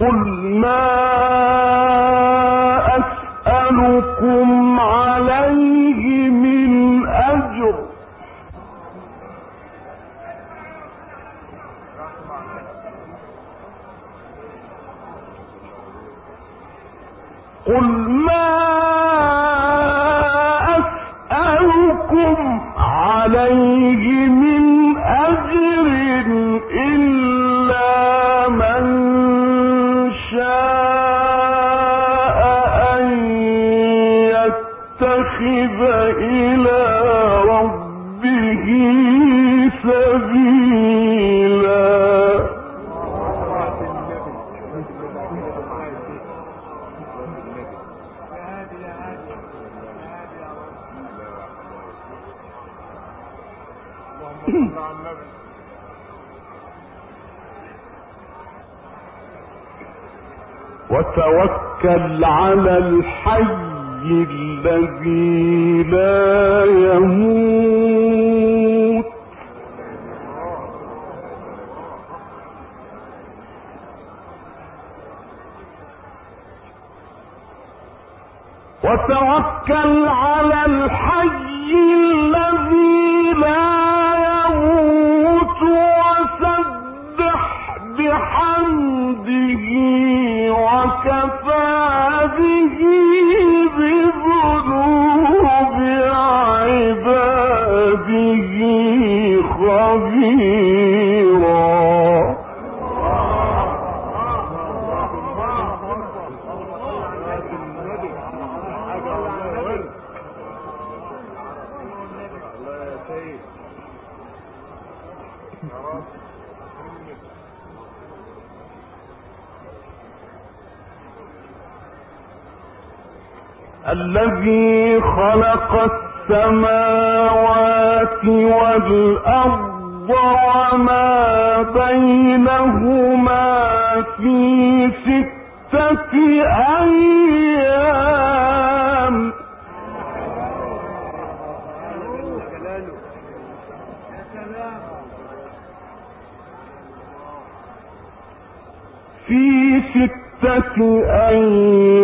قل ما الذي خلق السماوات والأرض وما بينهما في ستة أيام. في ستة أيام.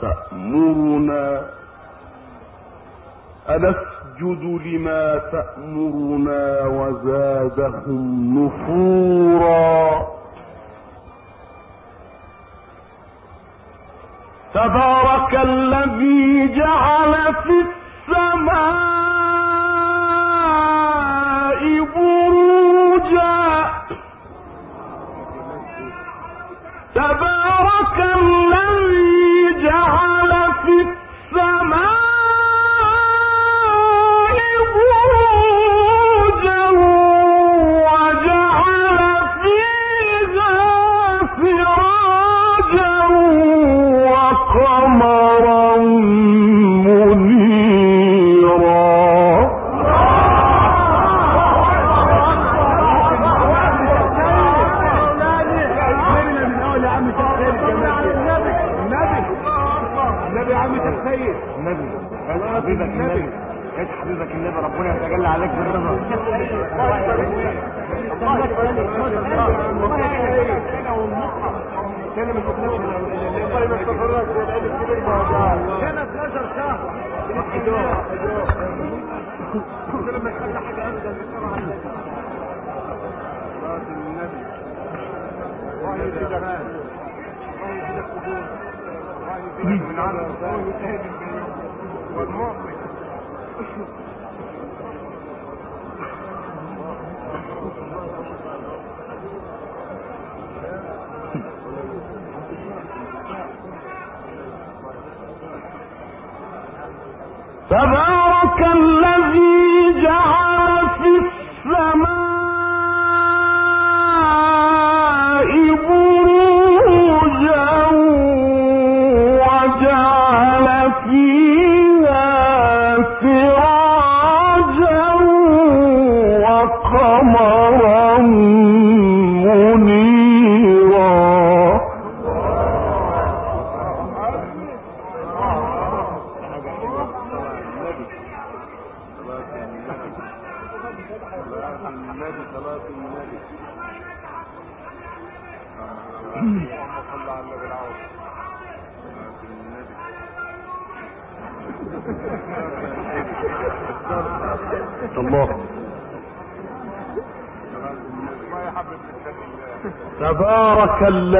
تأمرنا. أنسجد لما تأمرنا وزادهم نفورا. تبارك الذي جعل في السماء تبارك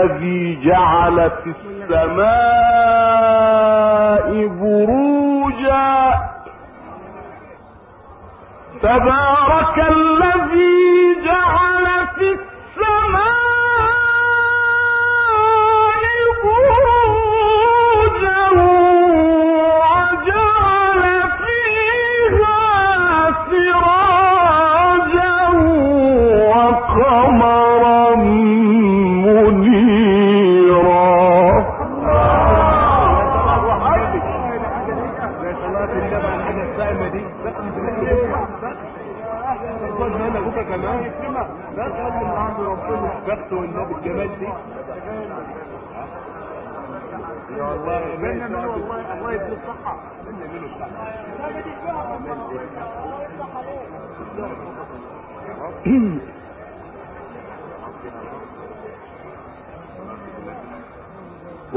الذي جعل في السماء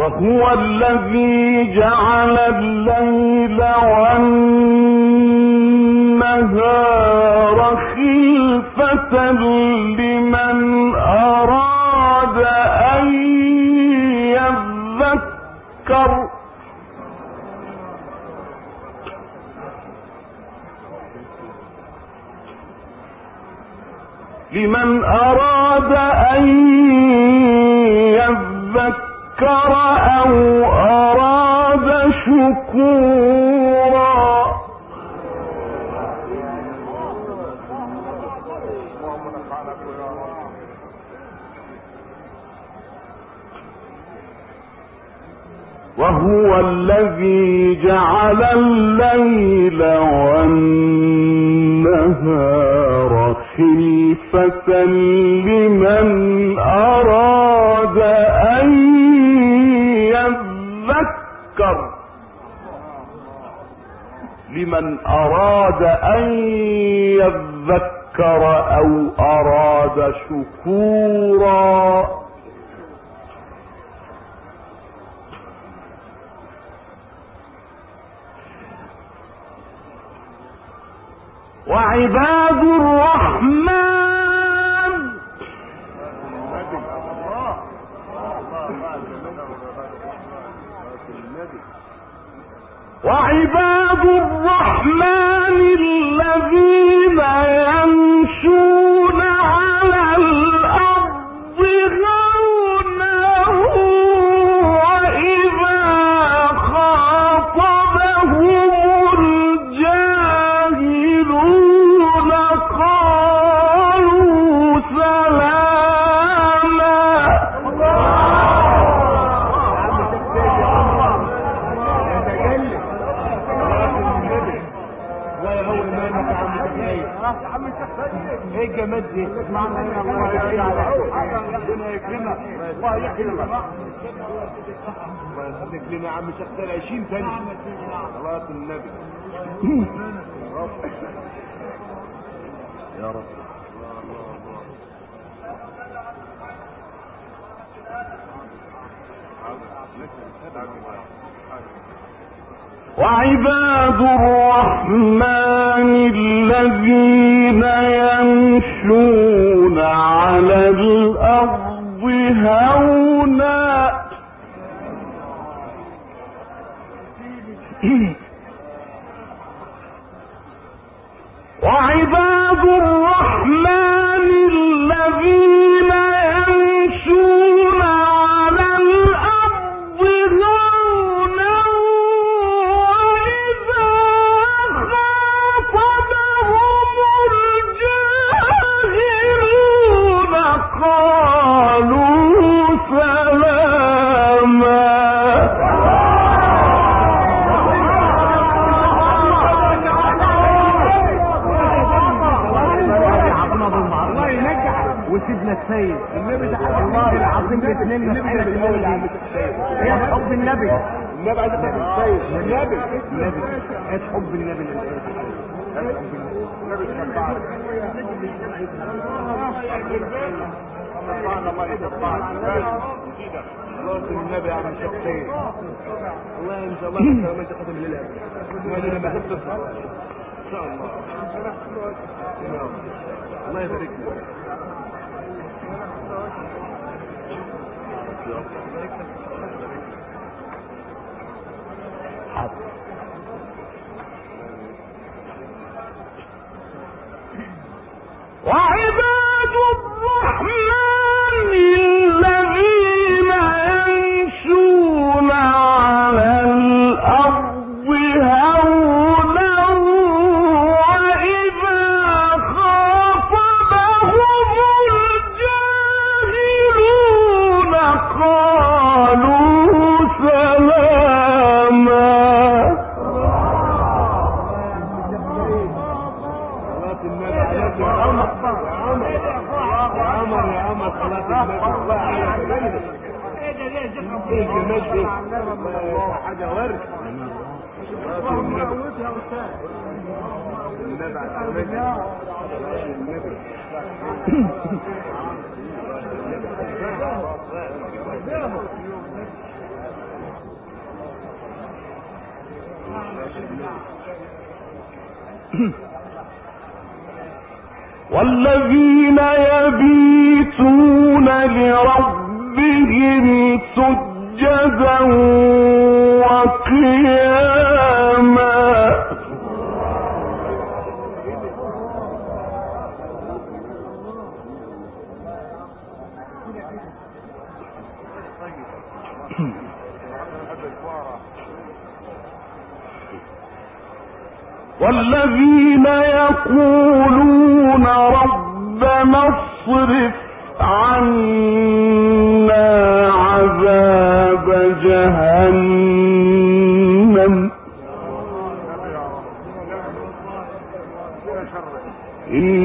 وهو الذي جعل الليل والنهار خلفة لمن أراد أن يذكر. لمن أراد أن وهو الذي جعل الليل والنهار خلفة لمن أراد لمن أراد أن يذكر أو أراد شكورا. وعباد الرحمن. وعباد اسمعنا هنا الله ربنا يكرمك الله يكرمك الله يخليك لنا يا عم ده 20 ثانية صلاه النبي يا رب. وعباد الرحمن الذين يمشون على الأرض هونا. وعباد الرحمن السيد النبي ده والله العظيم الاثنين النبي ده يا حب النبي النبي عايز السيد النبي النبي إيش حب النبي النبي النبي سبحان الله سبحان الله النبي عم الشيخ سيد الله ان شاء الله ما قدم لله ما لما تتصل ان شاء الله الله يبارك لك وعباد عذاب جهنم. إن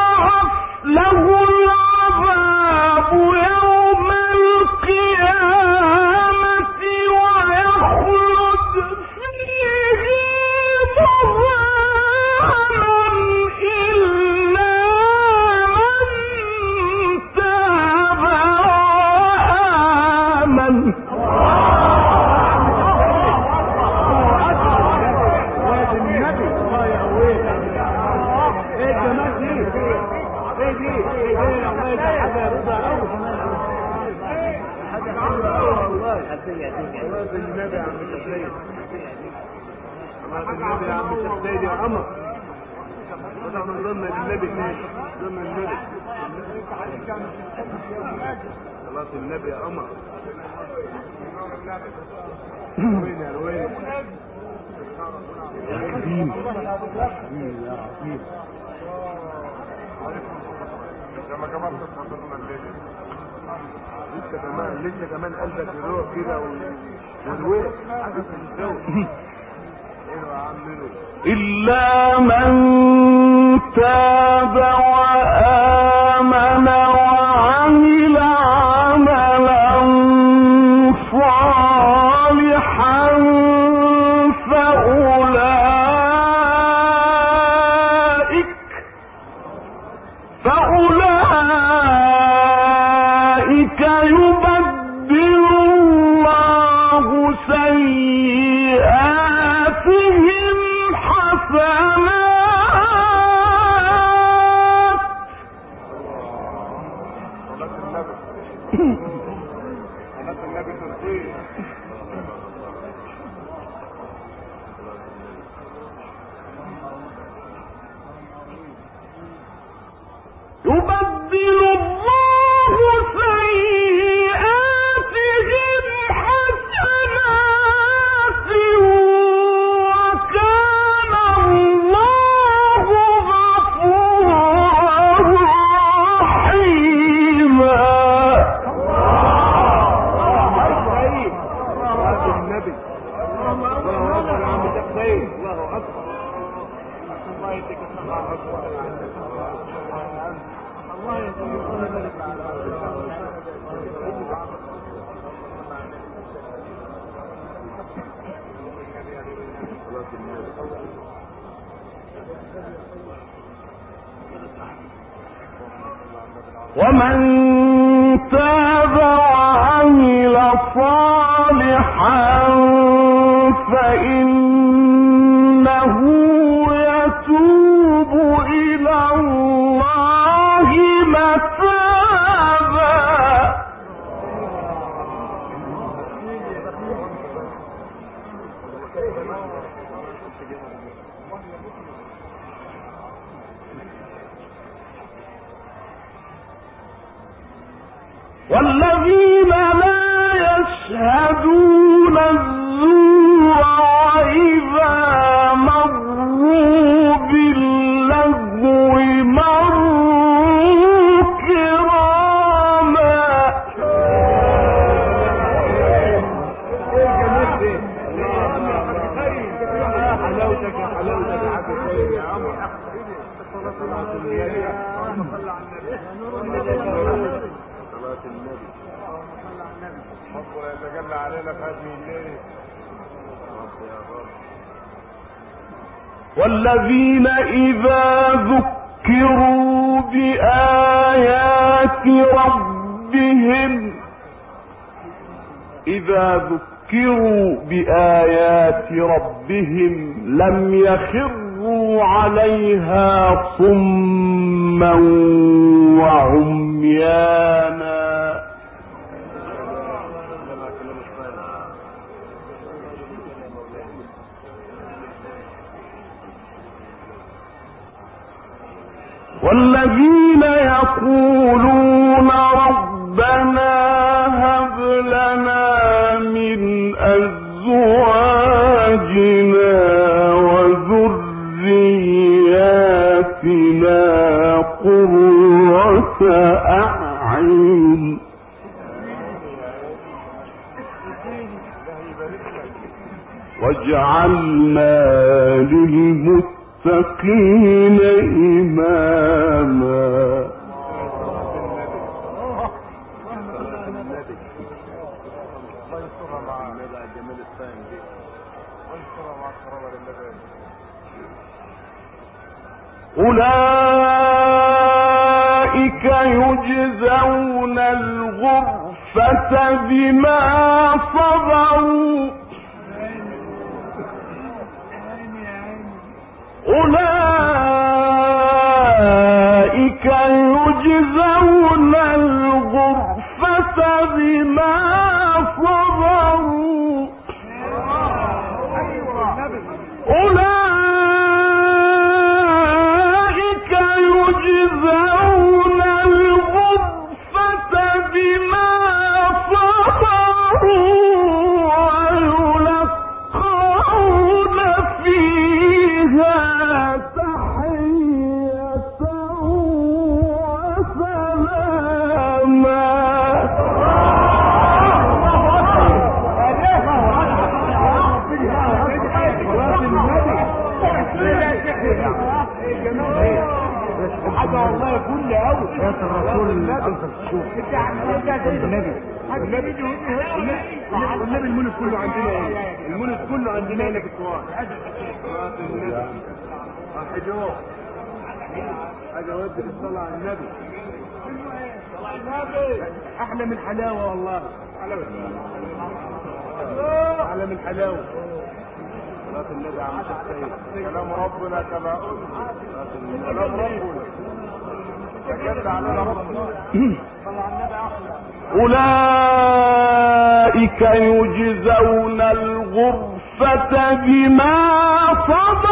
له العذاب يوم يا عمر النبي ضمن خلاص النبي يا عمر يا وين؟ يا كريم يا لسه كمان لسه كمان قلبك يروح كده والوقت حاسس بالجو إلا من تاب وعمل والذين لا يشهدون والذين إذا ذكروا بآيات ربهم إذا ذكروا بآيات ربهم لم يخروا عليها صما وعميانا. والذين يقولون ربنا هب لنا من أزواجنا وذرياتنا قرة أعين. واجعلنا للمتقين إماما. القرابة للنبي أولئك يجزون الغرفة بما صبروا. أولئك الشوف النبي. النبي والنبي المولد كله عندنا إيه المولد كله عندنا هنا في النبي حجوه حاجة ود الصلاة على النبي أحلى من الحلاوة والله. أحلى من الحلاوة صلاة النبي يا عم الشيخ سيد كلام ربنا كما قلت كلام ربنا. تجلى علينا ربنا. أولئك يجزون الغرفة بما صبروا.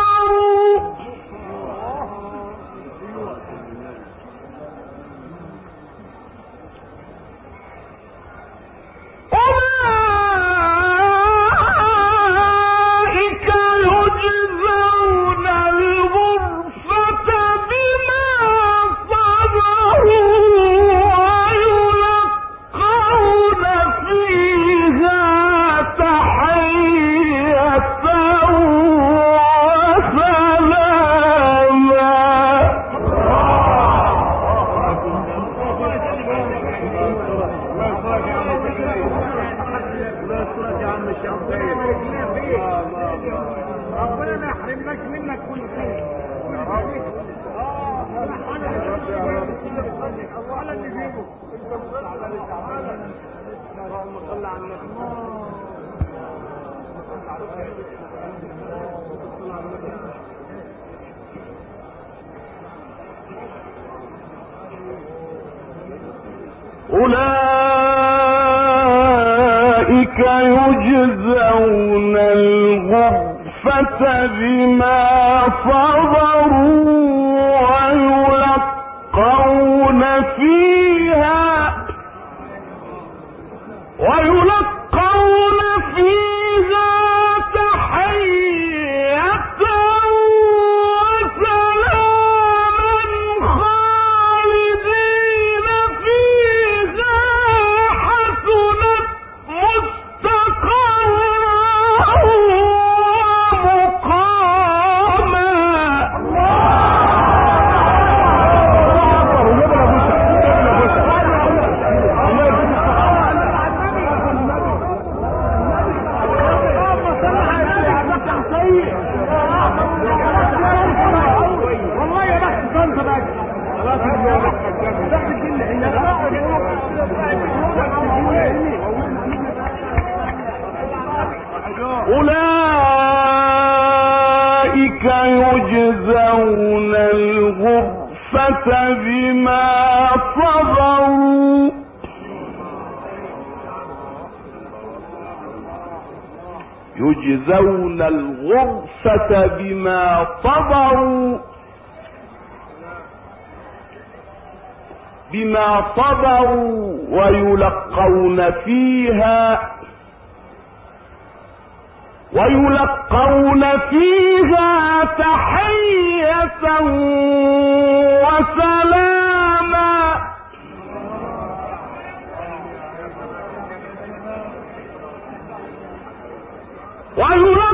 بما صبروا. يجزون الغرفة بما صبروا. بما صبروا ويلقون فيها ويلقون فيها تحية وسلاما. ويلقون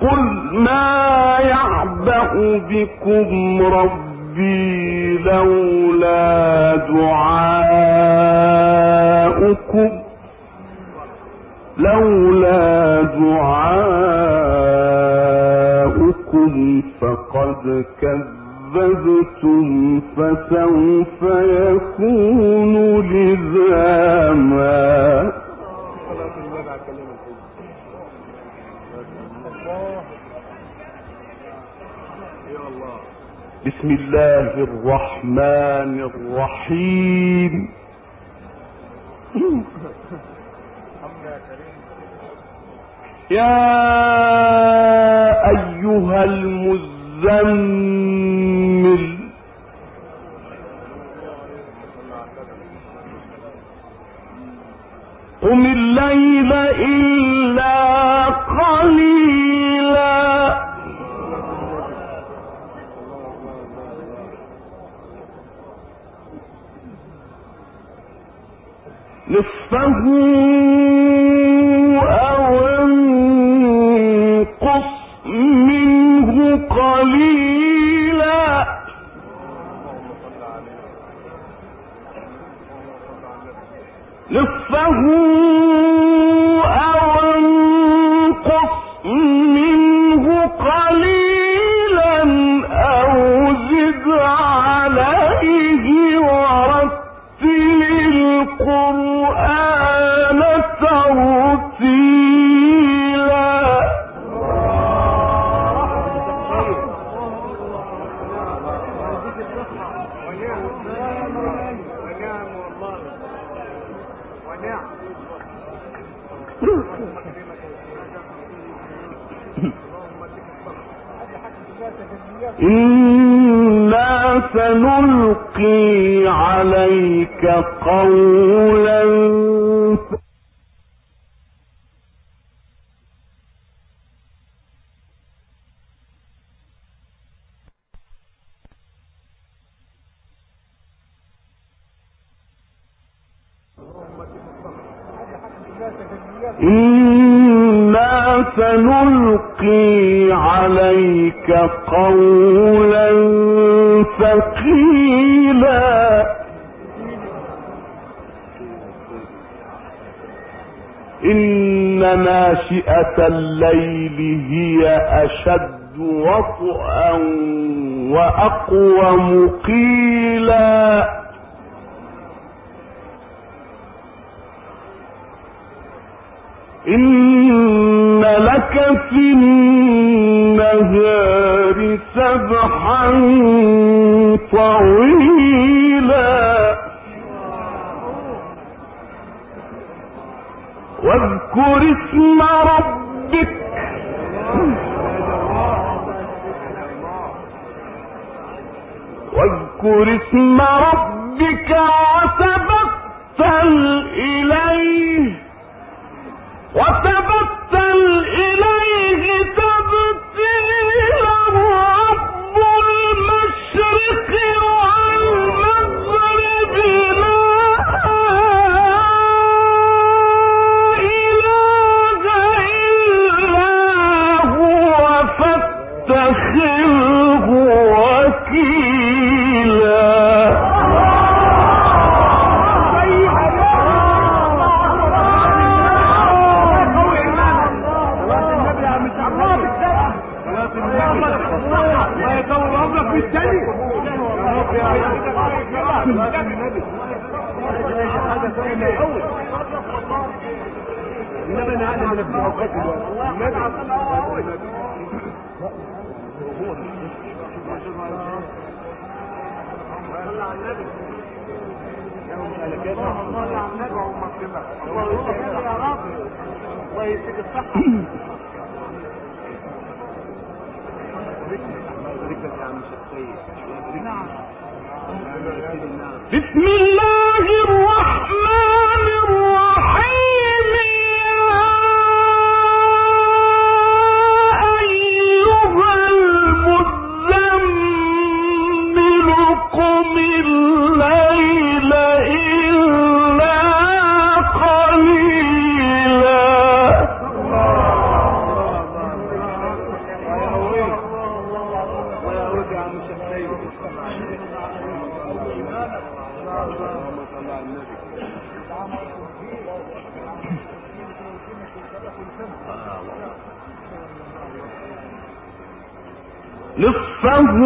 قل ما يعبأ بكم ربي لولا دعاؤكم لولا دعاؤكم فقد كذبتم فسوف يكون لزاما. بسم الله الرحمن الرحيم. يا أيها المزمل. قم الليل إلا قليلا. نصفه أو انقص منه قليلا نصفه ناشئة الليل هي أشد وطئا وأقوم قيلا وتبتل إليه وتبتل نصفه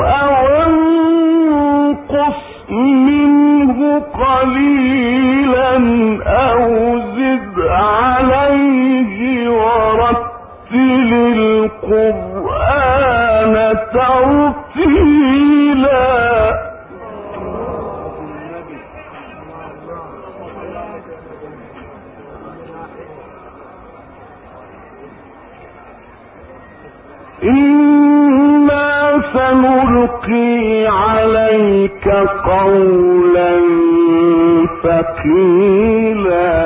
أو انقص منه قليلا أو زد عليه ورتل القرآن ترتيلا عليك قولا ثقيلا.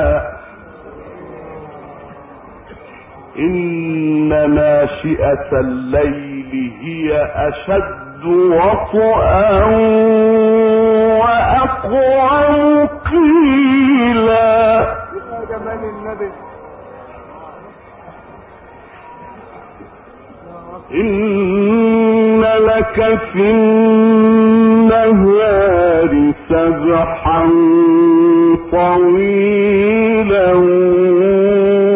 إن ناشئة الليل هي أشد وطئا وأقوم قيلا. إن لك في النهار سبحا طويلا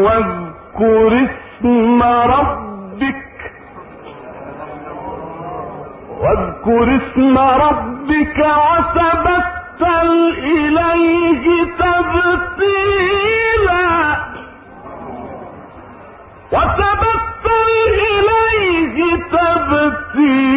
واذكر اسم ربك واذكر اسم ربك وتبتل إليه تبتيلا وتبتل إليه تبتيلا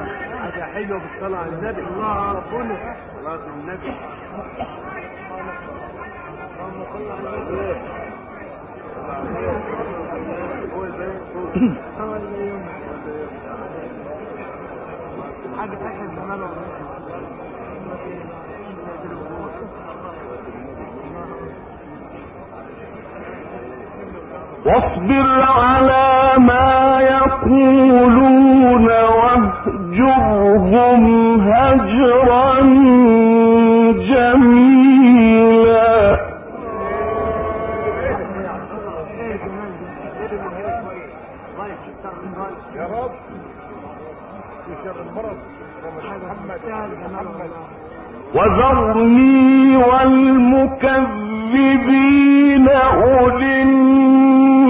فاتخذه له بالصلاة على النبي الله ربنا. صلاة النبي. حاجة أحد زمان واصبر على ما يقولون واهجرهم هجرا جميلا. يا رب وذرني والمكذبين أولي النعمة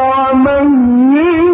ومهلهم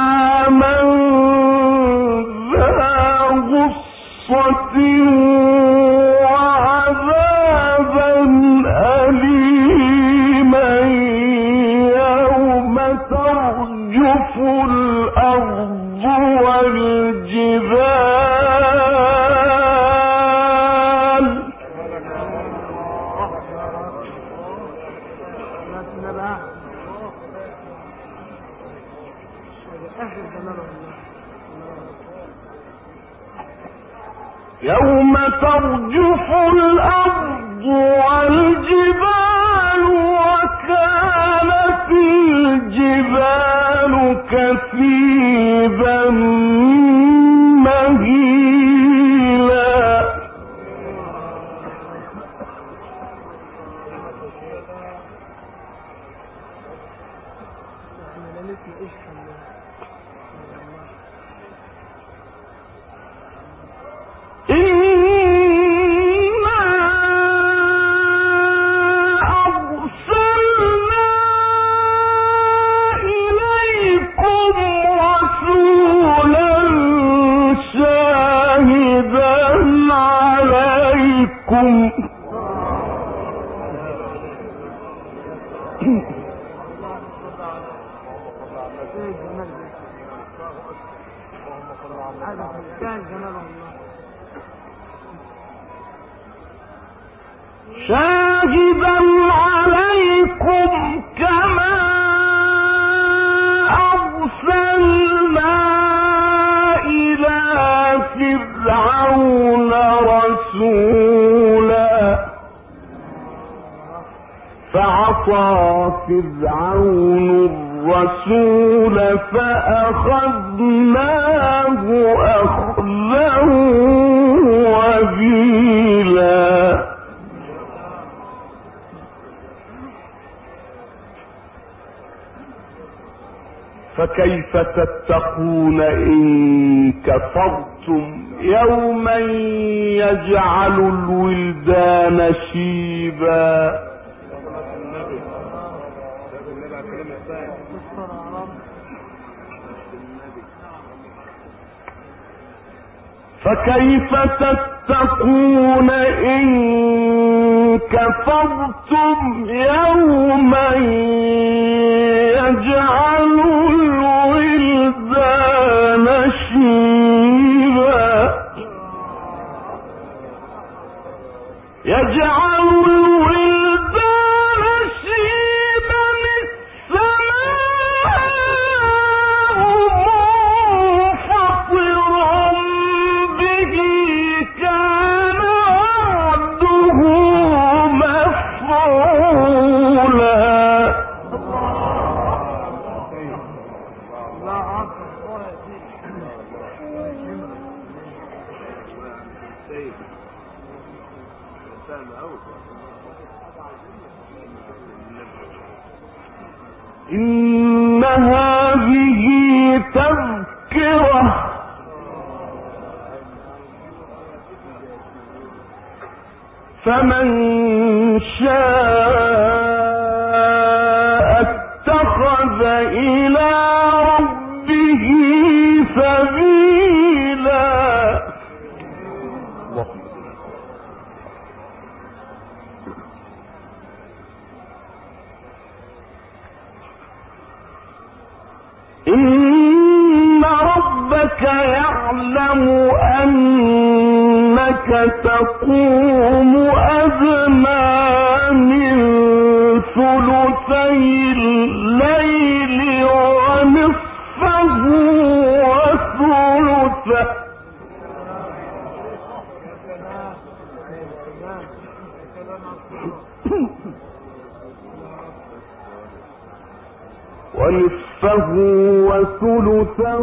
فكيف تتقون إن كفرتم يوما يجعل الولدان شيبا؟ فكيف تتقون إن كفرتم يوما يجعل الولدان يعلم أنك تقوم أدنى من ثلثي ونصفه وثلثه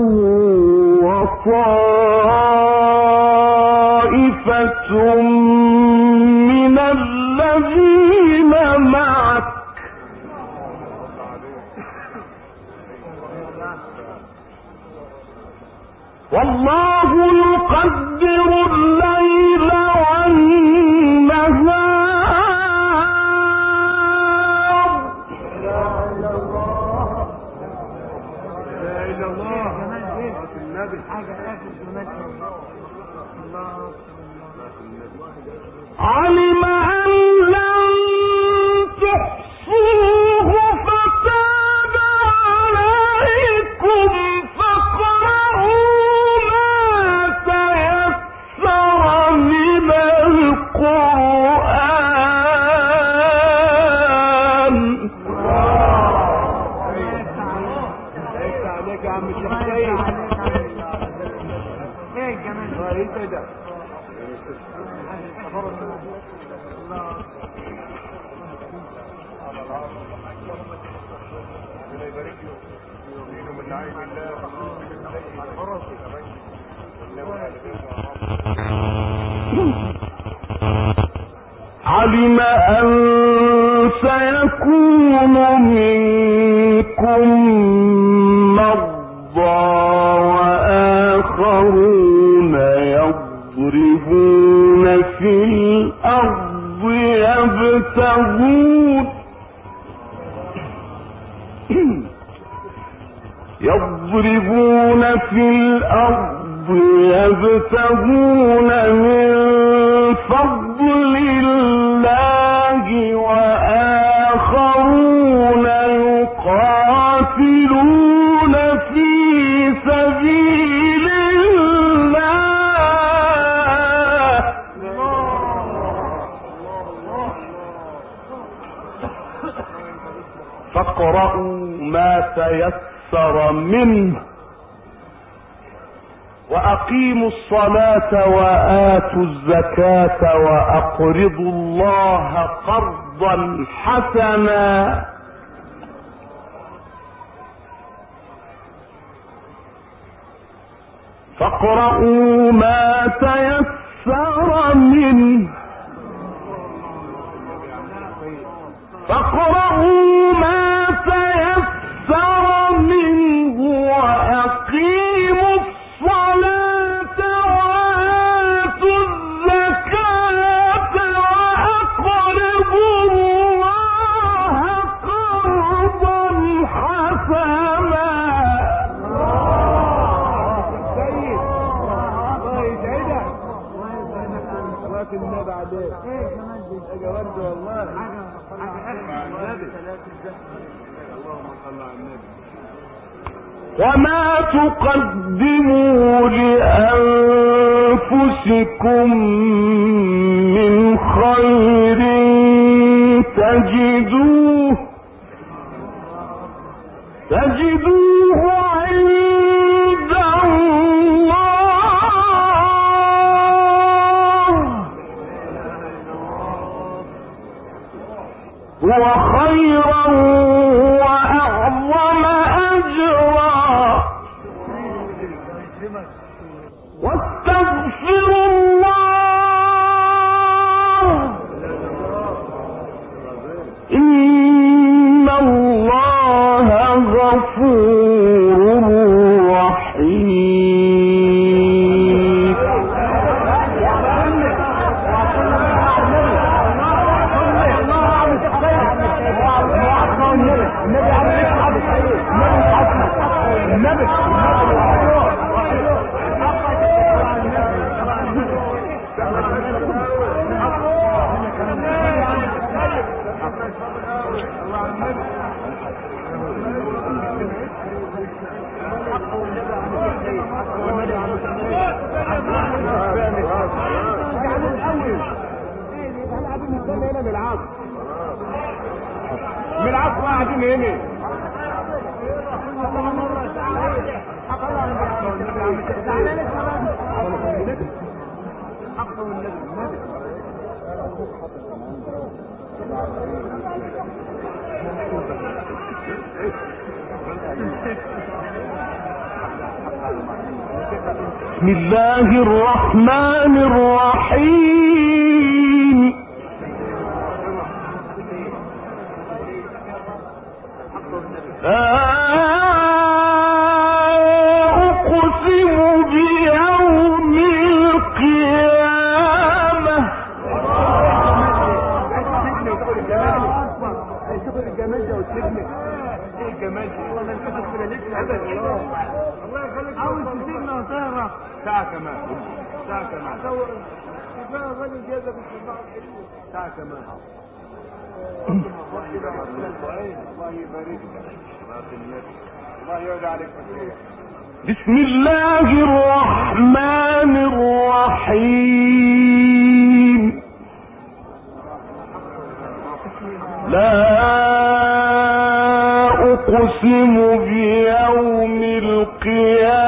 وطائفة علم أن سيكون منكم مرضى وآخرون يضربون في الأرض يبتغون يضربون في الأرض يبتغون من فضل فاقرأوا ما تيسر منه وأقيموا الصلاة وآتوا الزكاة وأقرضوا الله قرضا حسنا. فاقرؤوا ما تيسر منه. فاقرؤوا وما تقدموا لأنفسكم من خير تجدوه تجدوه عند الله. خيرا ساعة كمان الله يبارك الله يرضى عليك بسم الله الرحمن الرحيم. لا أقسم بيوم القيامة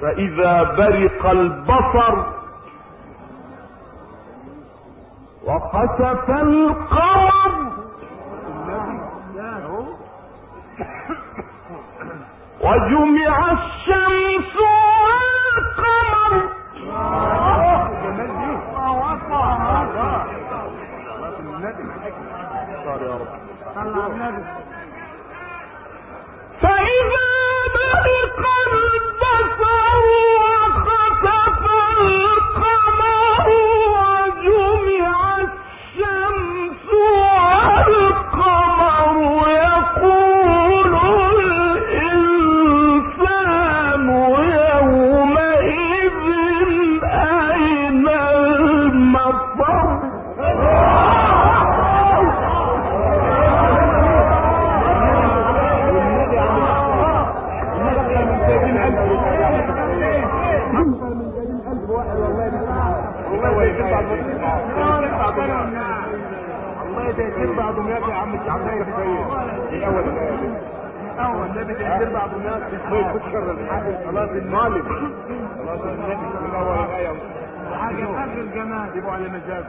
فإذا برق البصر وخسف القمر. وجمع الشمس يتم بعض الناس ما خلاص المالك خلاص النبي من اول الآية. حاجة اخر الجمال. جيبوا على مزاجه.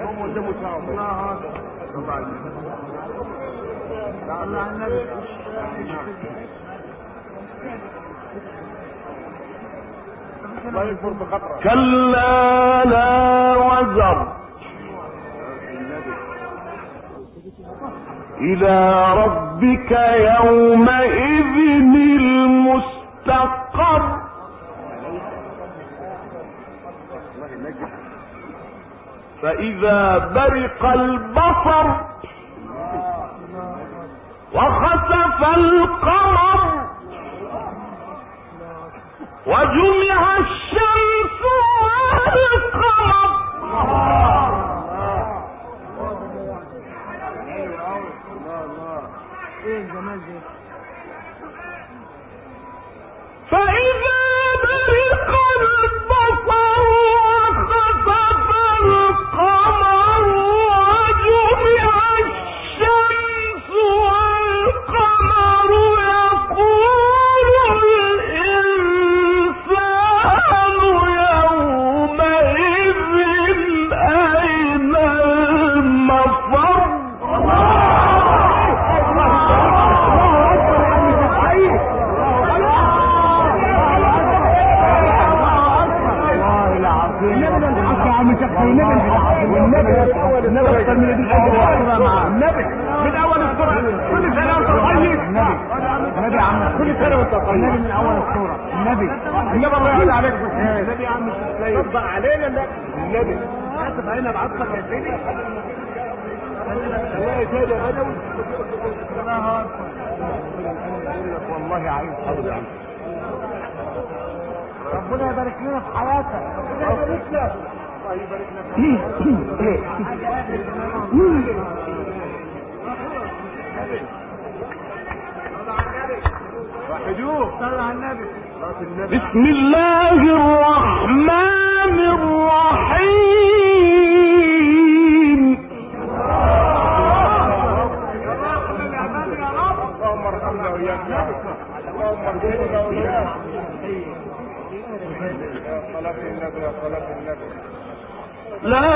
هم قدامه ساعة الله الله على النبي. بخطرك كلا لا وزر. إلى ربك يومئذ المستقر. فإذا برق البصر وخسف القمر وجمع الشمس والقمر. فإذا النبي من أول السورة. النبي. النبي الله يرضى عليك النبي يا عم ترضى علينا النبي. اسف علينا بعطلك يا سيدي. يا سيدي يا بدوي والله عايز حاضر يا عم. ربنا يبارك لنا في حياتك. ربنا يبارك لك. صلى على النبي. بسم الله الرحمن الرحيم. لا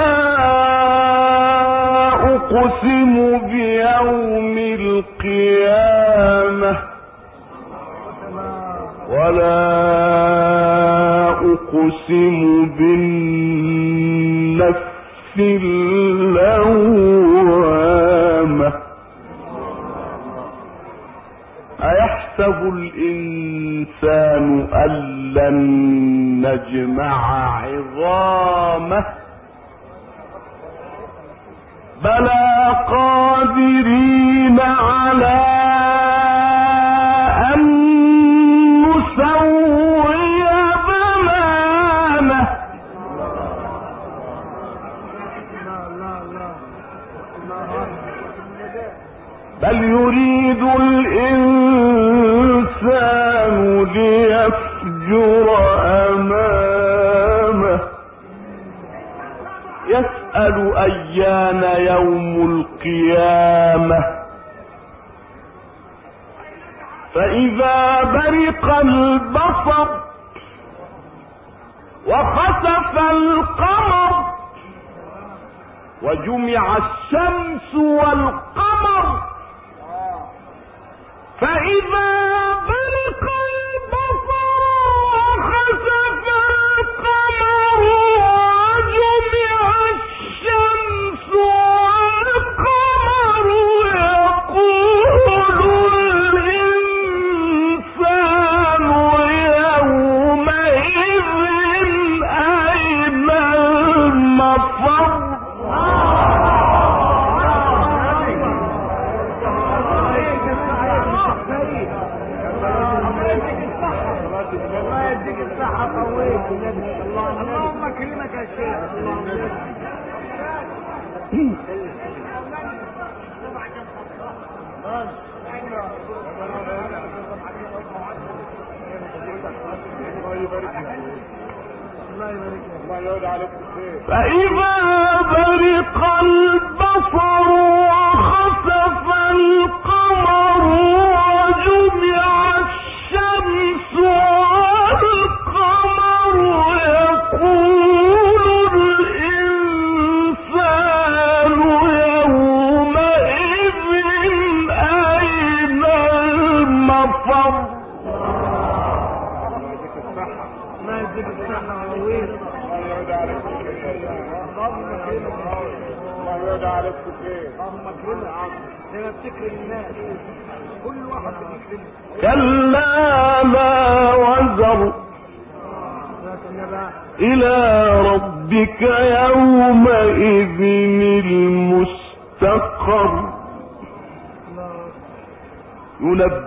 أقسم أقسم بالنفس اللوامة. أيحسب الإنسان أن لن نجمع عظامه؟ بلى قادرين على يسأل أيان يوم القيامة. فإذا برق البصر وخسف القمر وجمع الشمس والقمر فإذا Aí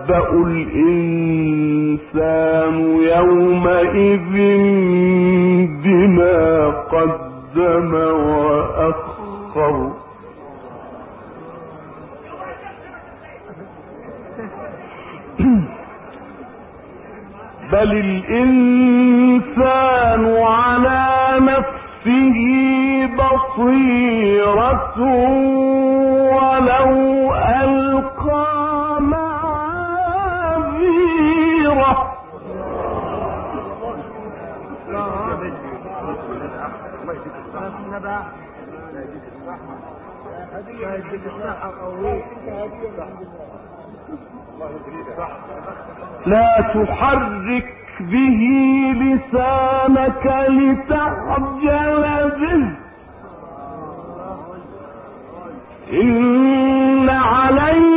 ينبأ الإنسان يومئذ بما قدم وأخر. بل الإنسان على نفسه بصيرة ولو لا تحرك به لسانك لتعجل به. إن عليك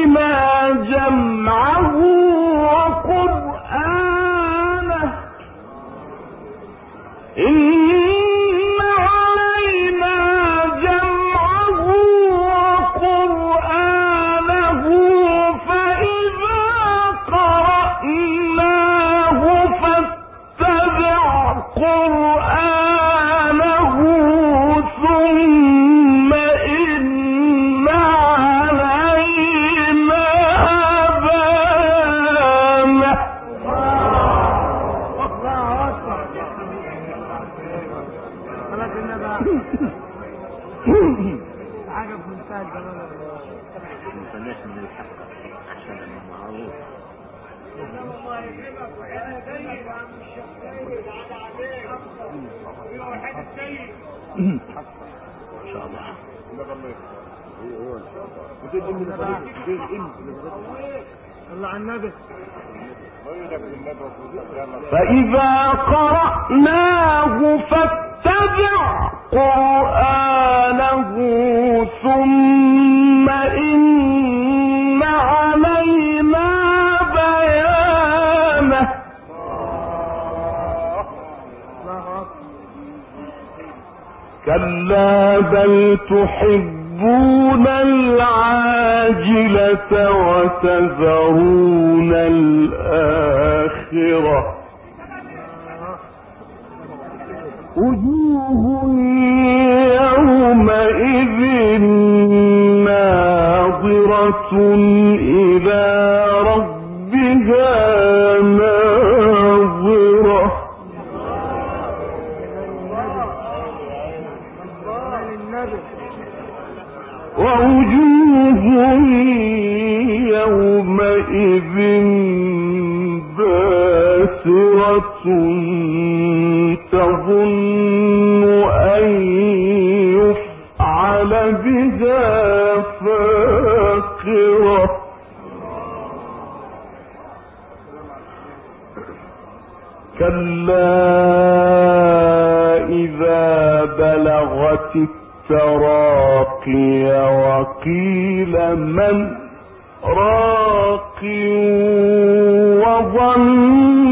على النبي فإذا قرأناه فاتبع قرآنه ثم كلا بل تحبون العاجلة وتذرون الآخرة وجوه يومئذ ناظرة إلى تظن أن يفعل بها فاقرة. كلا إذا بلغت التراقي وقيل من راق وظن